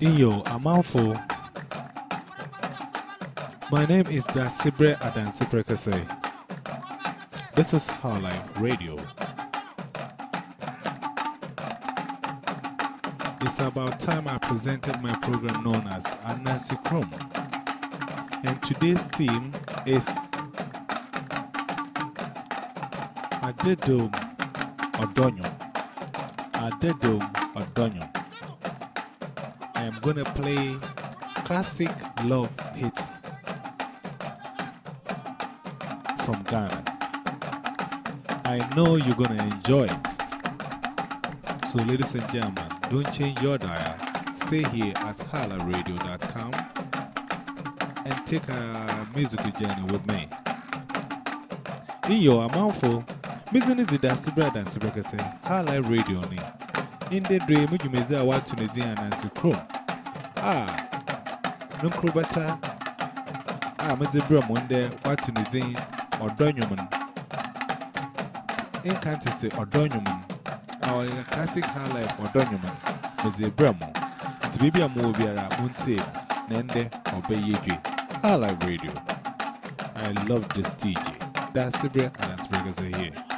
Iyo Amalfo. My name is Dasibre Adansipre Kase. This is How Radio. It's about time I presented my program known as Anansi Chrome. And today's theme is Adedom Odonyo. Adedom Odonyo. I am going to play classic love hits from Ghana. I know you're going to enjoy it. So, ladies and gentlemen, don't change your dial. Stay here at halaradio.com and take a musical journey with me. In your is the Dancy Bread and Sibaka say, Hala Radio. In the dream, you may say, I want to Nazi and Nancy Chrome. Ah, no crobata. Ah, Mr. Brum one day, what to Nazi or Donyaman. In Kansas or Donyaman. Our classic high life or Donyaman. Mr. Bramo. It's baby a movie, I won't say, Nende or Bayeji. Hala Radio. I love this DJ. That's the bread and Sibaka here.